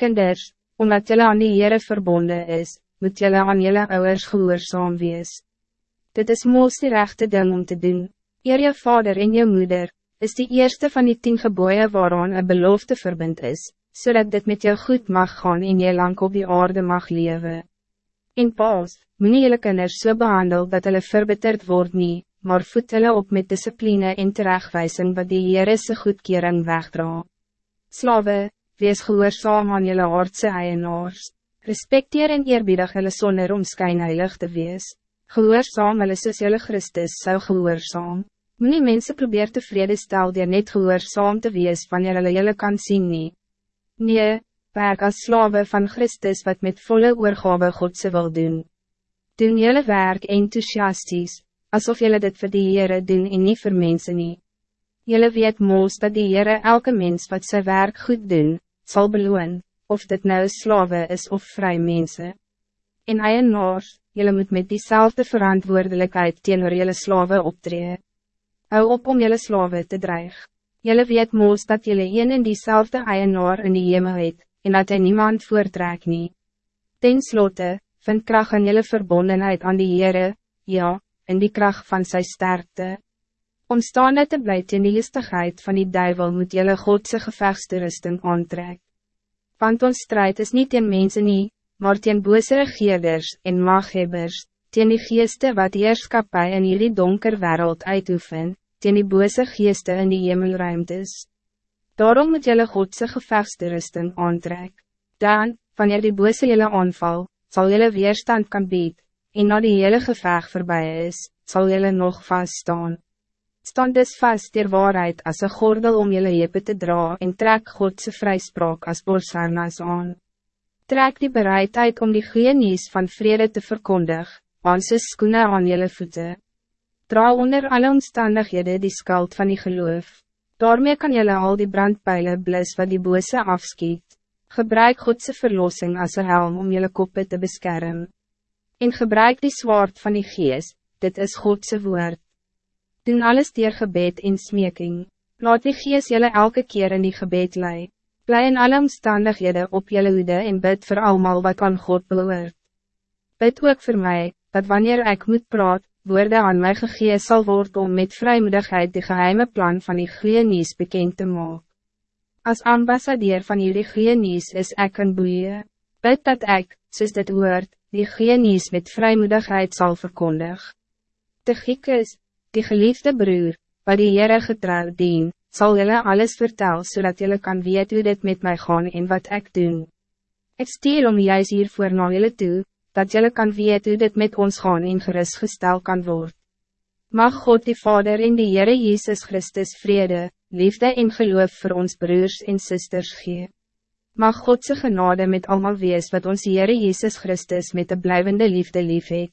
Kinders, omdat jullie aan die Heere verbonden is, moet jullie aan jullie ouders gehoorzaam wees. Dit is moos die rechte ding om te doen. Eer je vader en je moeder, is die eerste van die tien geboeien waaraan een belofte verbind is, zodat dit met jou goed mag gaan en je lang op die aarde mag leven. In paus, moet jullie kinders so behandel dat hulle verbitterd word nie, maar voed hulle op met discipline en terechtwijzing wat die Heere se goedkering wegdra. Slawe, wees gehoorzaam aan jullie aardse eienaars. Respecteer en eerbiedig hulle sonder om skynheilig te wees. Gehoorzaam hulle soos jylle Christus sou gehoorzaam. Moenie mense probeer tevrede stel die net gehoorzaam te wees wanneer hulle jylle kan zien nie. Nee, werk als slawe van Christus wat met volle oorgawe Godse wil doen. Doen jylle werk enthousiasties, alsof jylle dit vir die Heere doen en nie vir mense nie. Jylle weet moos dat die Heere elke mens wat zijn werk goed doen, zal beloon, of dit nou slawe is of vrij mensen. En eienaars, jullie moet met diezelfde verantwoordelijkheid teenoor jullie slawe optreden. Hou op om jullie slawe te dreig. Jullie weet moos dat jullie een en diezelfde eienaar in die hemel het, en dat hij niemand voortrek nie. Ten slotte, vind kracht in jullie verbondenheid aan die Heere, ja, in die kracht van zijn sterkte. Om staande te blijven in die listigheid van die duivel moet jullie Godse gevechtsrusting aantrek. Want ons strijd is niet in mensen nie, maar teen bose regeerders en maghebbers, teen die geeste wat heerskapie in jullie donker wereld uitoefen, teen die bose geeste in die hemelruimtes. Daarom moet jullie Godse gevechtsrusting aantrek. Dan, wanneer die bose jullie aanval, zal jullie weerstand kan bied, en na die hele geveg voorbij is, zal jullie nog vaststaan. Stand dus vast der waarheid als een gordel om jullie jeppe te dra en trek Godse vrijspraak als borsarnas aan. Trek die bereidheid om die goeie van vrede te verkondig, aan sy skoene aan jullie voeten. Dra onder alle omstandighede die skuld van die geloof. Daarmee kan jullie al die brandpijlen blis wat die bose afskiet. Gebruik Godse verlossing als een helm om jullie koppen te beschermen. En gebruik die zwaard van die geest, dit is Godse woord. Doen alles dier gebed en smeking. Laat die gees jylle elke keer in die gebed lei. Bly in alle omstandighede op jylle hoede en bid voor allemaal wat aan God beloert. Bid ook voor mij, dat wanneer ik moet praat, woorde aan my gegees sal word om met vrijmoedigheid de geheime plan van die goeie nieuws bekend te maken. Als ambassadeur van jullie goeie nieuws is ek een boeie. Bid dat ik, soos dit woord, die goeie nieuws met vrijmoedigheid zal verkondig. De is, die geliefde broer, wat die Heere getrouw dien, zal jullie alles vertellen zodat jullie kan weten hoe dit met mij gaan en wat ik doen. Ik stier om juist hiervoor naar jullie toe, dat jullie kan weten hoe dit met ons gaan en gerustgesteld kan worden. Mag God die Vader in die Heere Jezus Christus vrede, liefde en geloof voor ons broers en zusters gee. Mag Godse genade met allemaal wees wat ons Heere Jezus Christus met de blijvende liefde lief het.